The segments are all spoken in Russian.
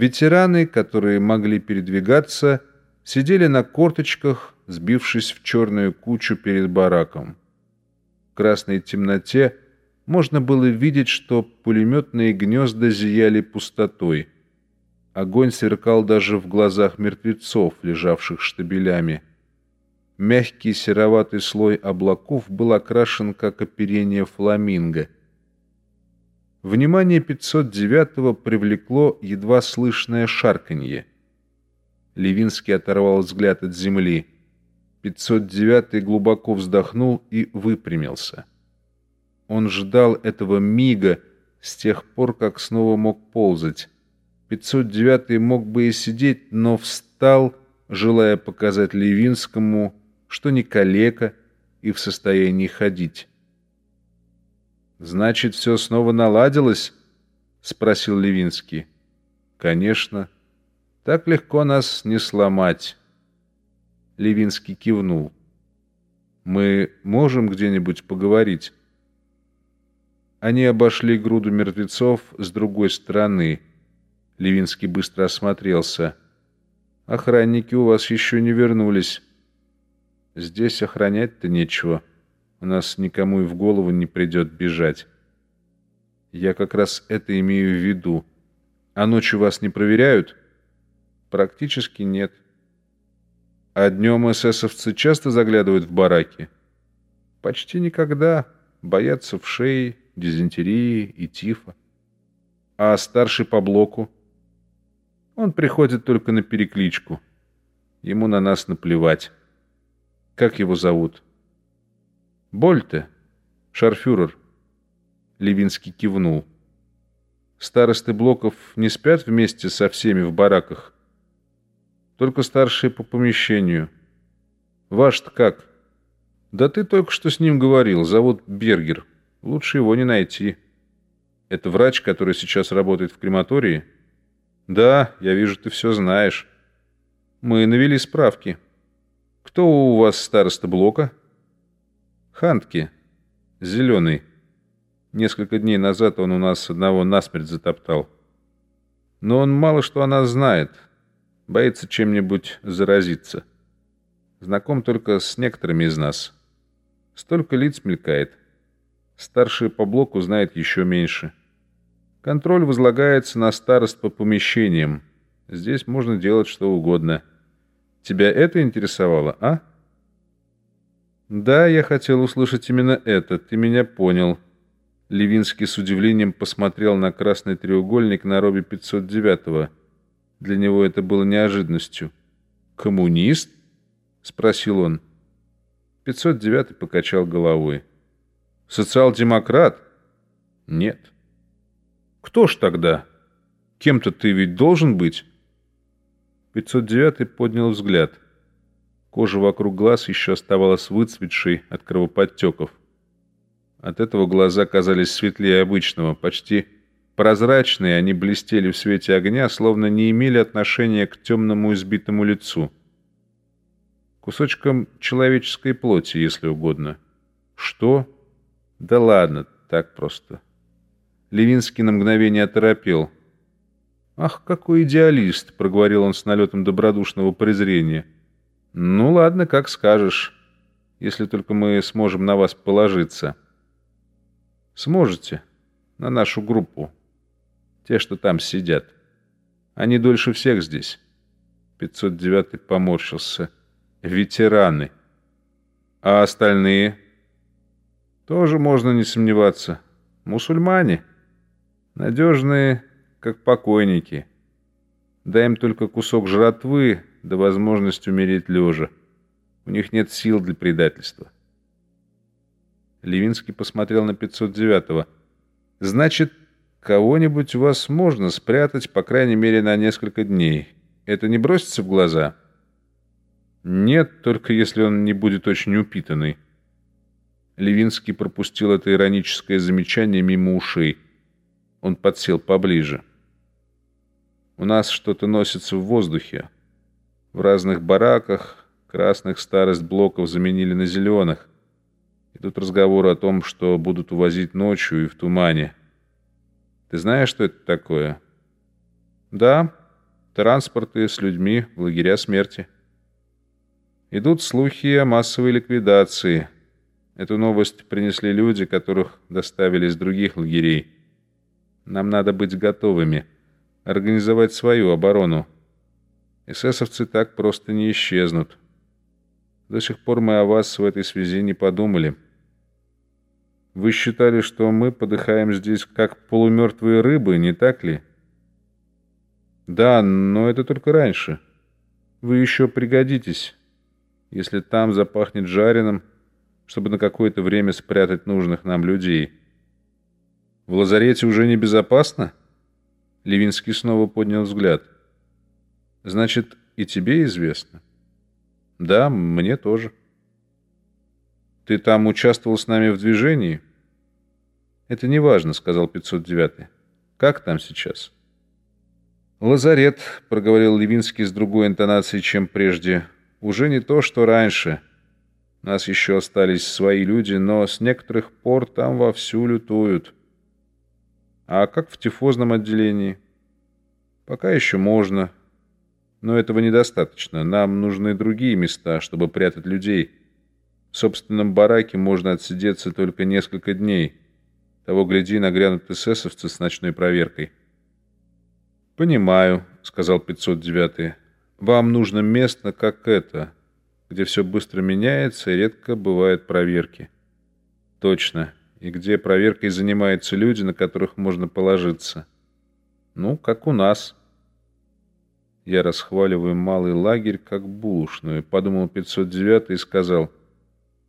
Ветераны, которые могли передвигаться, сидели на корточках, сбившись в черную кучу перед бараком. В красной темноте можно было видеть, что пулеметные гнезда зияли пустотой. Огонь сверкал даже в глазах мертвецов, лежавших штабелями. Мягкий сероватый слой облаков был окрашен, как оперение фламинго. Внимание 509-го привлекло едва слышное шарканье. Левинский оторвал взгляд от земли. 509-й глубоко вздохнул и выпрямился. Он ждал этого мига с тех пор, как снова мог ползать. 509-й мог бы и сидеть, но встал, желая показать Левинскому, что не калека и в состоянии ходить. «Значит, все снова наладилось?» — спросил Левинский. «Конечно. Так легко нас не сломать». Левинский кивнул. «Мы можем где-нибудь поговорить?» Они обошли груду мертвецов с другой стороны. Левинский быстро осмотрелся. «Охранники у вас еще не вернулись». Здесь охранять-то нечего. У нас никому и в голову не придет бежать. Я как раз это имею в виду. А ночью вас не проверяют? Практически нет. А днем эсэсовцы часто заглядывают в бараки? Почти никогда. Боятся в шее, дизентерии и тифа. А старший по блоку? Он приходит только на перекличку. Ему на нас наплевать. Как его зовут? Больте. Шарфюрер. Левинский кивнул. Старосты блоков не спят вместе со всеми в бараках. Только старшие по помещению. Ваш-то как? Да ты только что с ним говорил. Зовут Бергер. Лучше его не найти. Это врач, который сейчас работает в крематории? Да, я вижу, ты все знаешь. Мы навели справки. Кто у вас староста блока? Хантки. Зеленый. Несколько дней назад он у нас одного насмерть затоптал. Но он мало что о нас знает. Боится чем-нибудь заразиться. Знаком только с некоторыми из нас. Столько лиц мелькает. Старший по блоку знает еще меньше. Контроль возлагается на старост по помещениям. Здесь можно делать что угодно. Тебя это интересовало, а? Да, я хотел услышать именно это. Ты меня понял. Левинский с удивлением посмотрел на красный треугольник на робе 509-го. Для него это было неожиданностью. «Коммунист?» — спросил он. 509-й покачал головой. «Социал-демократ?» «Нет». «Кто ж тогда? Кем-то ты ведь должен быть?» 509 поднял взгляд. Кожа вокруг глаз еще оставалась выцветшей от кровоподтеков. От этого глаза казались светлее обычного, почти прозрачные, они блестели в свете огня, словно не имели отношения к темному избитому лицу. Кусочком человеческой плоти, если угодно. Что? Да ладно, так просто. Левинский на мгновение оторопел — «Ах, какой идеалист!» — проговорил он с налетом добродушного презрения. «Ну ладно, как скажешь, если только мы сможем на вас положиться». «Сможете. На нашу группу. Те, что там сидят. Они дольше всех здесь». 509-й поморщился. «Ветераны. А остальные?» «Тоже можно не сомневаться. Мусульмане. Надежные как покойники. Дай им только кусок жратвы, да возможность умереть лежа. У них нет сил для предательства. Левинский посмотрел на 509-го. «Значит, кого-нибудь у вас можно спрятать, по крайней мере, на несколько дней. Это не бросится в глаза?» «Нет, только если он не будет очень упитанный». Левинский пропустил это ироническое замечание мимо ушей. Он подсел поближе. У нас что-то носится в воздухе. В разных бараках красных старость блоков заменили на зеленых. Идут разговоры о том, что будут увозить ночью и в тумане. Ты знаешь, что это такое? Да, транспорты с людьми в лагеря смерти. Идут слухи о массовой ликвидации. Эту новость принесли люди, которых доставили из других лагерей. Нам надо быть готовыми, организовать свою оборону. Эсэсовцы так просто не исчезнут. До сих пор мы о вас в этой связи не подумали. Вы считали, что мы подыхаем здесь как полумертвые рыбы, не так ли? Да, но это только раньше. Вы еще пригодитесь, если там запахнет жареным, чтобы на какое-то время спрятать нужных нам людей. В лазарете уже небезопасно? Левинский снова поднял взгляд. Значит, и тебе известно? Да, мне тоже. Ты там участвовал с нами в движении? Это не важно, сказал 509. Как там сейчас? «Лазарет», — проговорил Левинский с другой интонацией, чем прежде, — «уже не то, что раньше. Нас еще остались свои люди, но с некоторых пор там вовсю лютуют. А как в тифозном отделении?» «Пока еще можно, но этого недостаточно. Нам нужны другие места, чтобы прятать людей. В собственном бараке можно отсидеться только несколько дней. Того, гляди, нагрянут эсэсовцы с ночной проверкой». «Понимаю», — сказал 509-й. «Вам нужно место, как это, где все быстро меняется и редко бывают проверки». «Точно. И где проверкой занимаются люди, на которых можно положиться». «Ну, как у нас». Я расхваливаю малый лагерь как булочную, подумал 509 и сказал,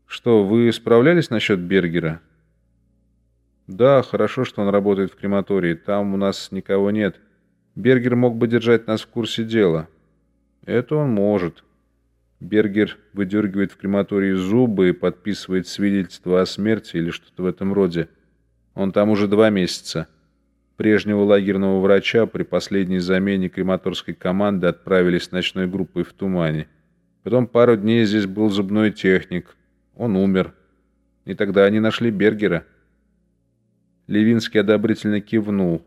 «Что, вы справлялись насчет Бергера?» «Да, хорошо, что он работает в крематории. Там у нас никого нет». Бергер мог бы держать нас в курсе дела. Это он может. Бергер выдергивает в крематории зубы и подписывает свидетельство о смерти или что-то в этом роде. Он там уже два месяца. Прежнего лагерного врача при последней замене крематорской команды отправили с ночной группой в тумане. Потом пару дней здесь был зубной техник. Он умер. И тогда они нашли Бергера. Левинский одобрительно кивнул.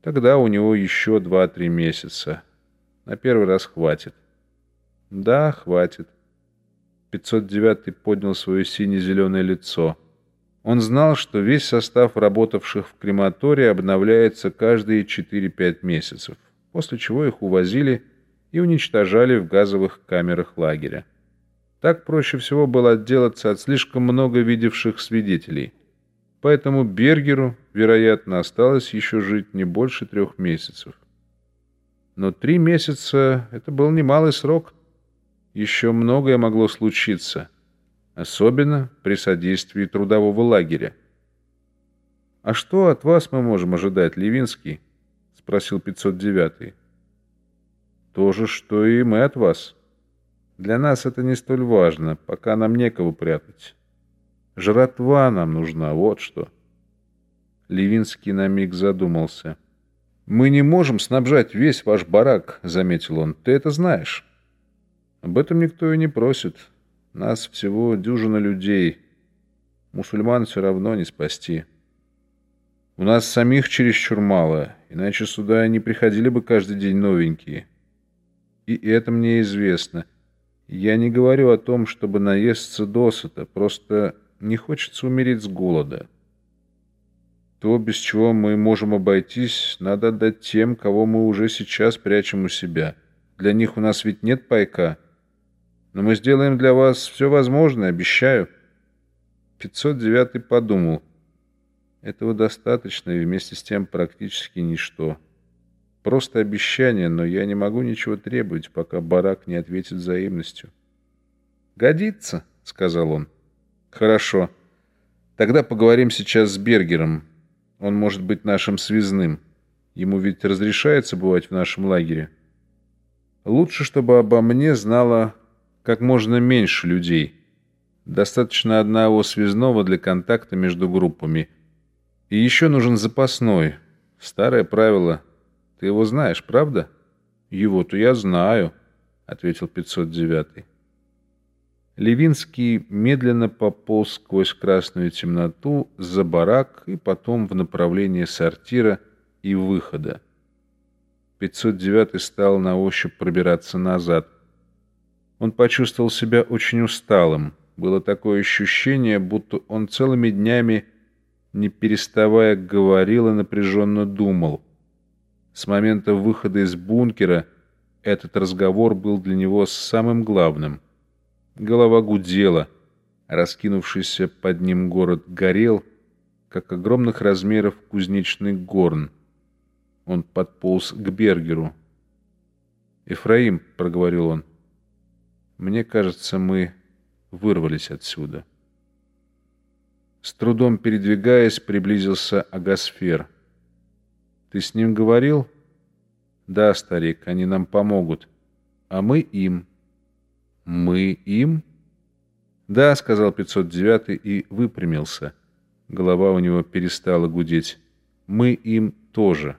Тогда у него еще два-три месяца. На первый раз хватит. Да, хватит. 509 поднял свое сине-зеленое лицо. Он знал, что весь состав работавших в крематории обновляется каждые 4-5 месяцев, после чего их увозили и уничтожали в газовых камерах лагеря. Так проще всего было отделаться от слишком много видевших свидетелей. Поэтому Бергеру, вероятно, осталось еще жить не больше трех месяцев. Но три месяца — это был немалый срок. Еще многое могло случиться, особенно при содействии трудового лагеря. «А что от вас мы можем ожидать, Левинский?» — спросил 509-й. «То же, что и мы от вас. Для нас это не столь важно, пока нам некого прятать». Жратва нам нужна, вот что. Левинский на миг задумался. «Мы не можем снабжать весь ваш барак», — заметил он. «Ты это знаешь». «Об этом никто и не просит. Нас всего дюжина людей. Мусульман все равно не спасти. У нас самих чересчур мало, иначе сюда не приходили бы каждый день новенькие. И это мне известно. Я не говорю о том, чтобы наесться досыта, просто не хочется умереть с голода. То, без чего мы можем обойтись, надо отдать тем, кого мы уже сейчас прячем у себя. Для них у нас ведь нет пайка. Но мы сделаем для вас все возможное, обещаю. 509 подумал. Этого достаточно и вместе с тем практически ничто. Просто обещание, но я не могу ничего требовать, пока барак не ответит взаимностью. «Годится», — сказал он. Хорошо. Тогда поговорим сейчас с Бергером. Он может быть нашим связным. Ему ведь разрешается бывать в нашем лагере. Лучше, чтобы обо мне знало как можно меньше людей. Достаточно одного связного для контакта между группами. И еще нужен запасной. Старое правило. Ты его знаешь, правда? Его-то я знаю, ответил 509. Левинский медленно пополз сквозь красную темноту за барак и потом в направлении сортира и выхода. 509 стал на ощупь пробираться назад. Он почувствовал себя очень усталым. Было такое ощущение, будто он целыми днями, не переставая, говорил и напряженно думал. С момента выхода из бункера этот разговор был для него самым главным. Голова гудела, раскинувшийся под ним город горел, как огромных размеров кузнечный горн. Он подполз к Бергеру. «Ефраим», — проговорил он, — «мне кажется, мы вырвались отсюда». С трудом передвигаясь, приблизился Агасфер. «Ты с ним говорил?» «Да, старик, они нам помогут. А мы им». «Мы им?» «Да», — сказал 509 и выпрямился. Голова у него перестала гудеть. «Мы им тоже».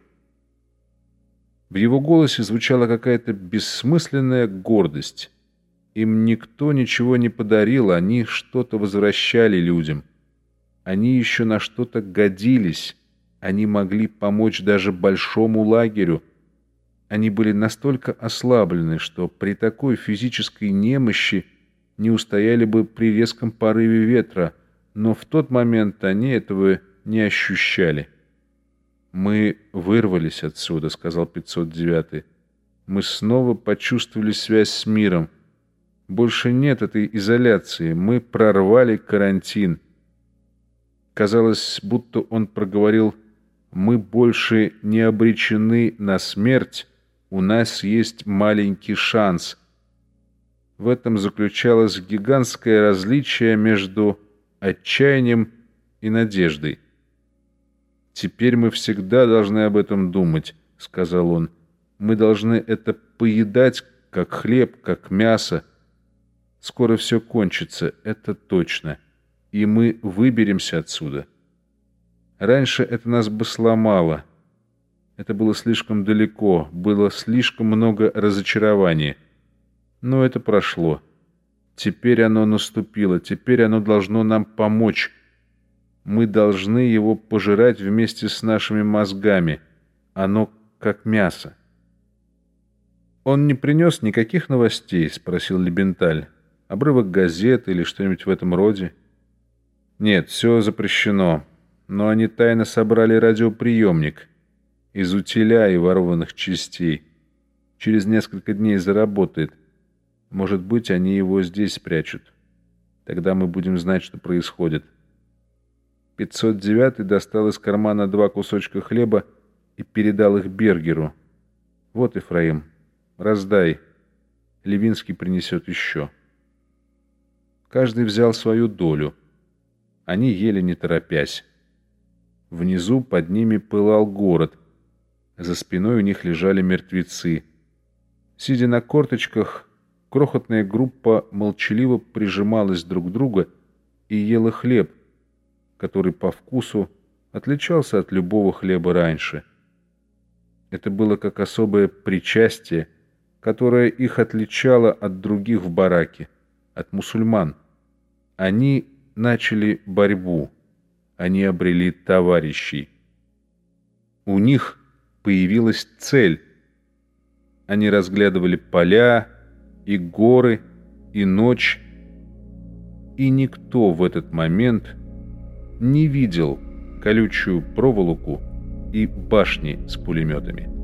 В его голосе звучала какая-то бессмысленная гордость. Им никто ничего не подарил, они что-то возвращали людям. Они еще на что-то годились. Они могли помочь даже большому лагерю. Они были настолько ослаблены, что при такой физической немощи не устояли бы при резком порыве ветра, но в тот момент они этого не ощущали. «Мы вырвались отсюда», — сказал 509. «Мы снова почувствовали связь с миром. Больше нет этой изоляции. Мы прорвали карантин». Казалось, будто он проговорил «Мы больше не обречены на смерть, у нас есть маленький шанс». В этом заключалось гигантское различие между отчаянием и надеждой. «Теперь мы всегда должны об этом думать», — сказал он. «Мы должны это поедать, как хлеб, как мясо. Скоро все кончится, это точно, и мы выберемся отсюда. Раньше это нас бы сломало. Это было слишком далеко, было слишком много разочарований. Но это прошло. Теперь оно наступило, теперь оно должно нам помочь» Мы должны его пожирать вместе с нашими мозгами. Оно как мясо. «Он не принес никаких новостей?» — спросил Лебенталь. «Обрывок газеты или что-нибудь в этом роде?» «Нет, все запрещено. Но они тайно собрали радиоприемник из утиля и ворованных частей. Через несколько дней заработает. Может быть, они его здесь спрячут. Тогда мы будем знать, что происходит». 509 достал из кармана два кусочка хлеба и передал их Бергеру. «Вот, Ефраим, раздай. Левинский принесет еще». Каждый взял свою долю. Они ели не торопясь. Внизу под ними пылал город. За спиной у них лежали мертвецы. Сидя на корточках, крохотная группа молчаливо прижималась друг к другу и ела хлеб, который по вкусу отличался от любого хлеба раньше. Это было как особое причастие, которое их отличало от других в бараке, от мусульман. Они начали борьбу, они обрели товарищей. У них появилась цель. Они разглядывали поля и горы, и ночь, и никто в этот момент не видел колючую проволоку и башни с пулеметами.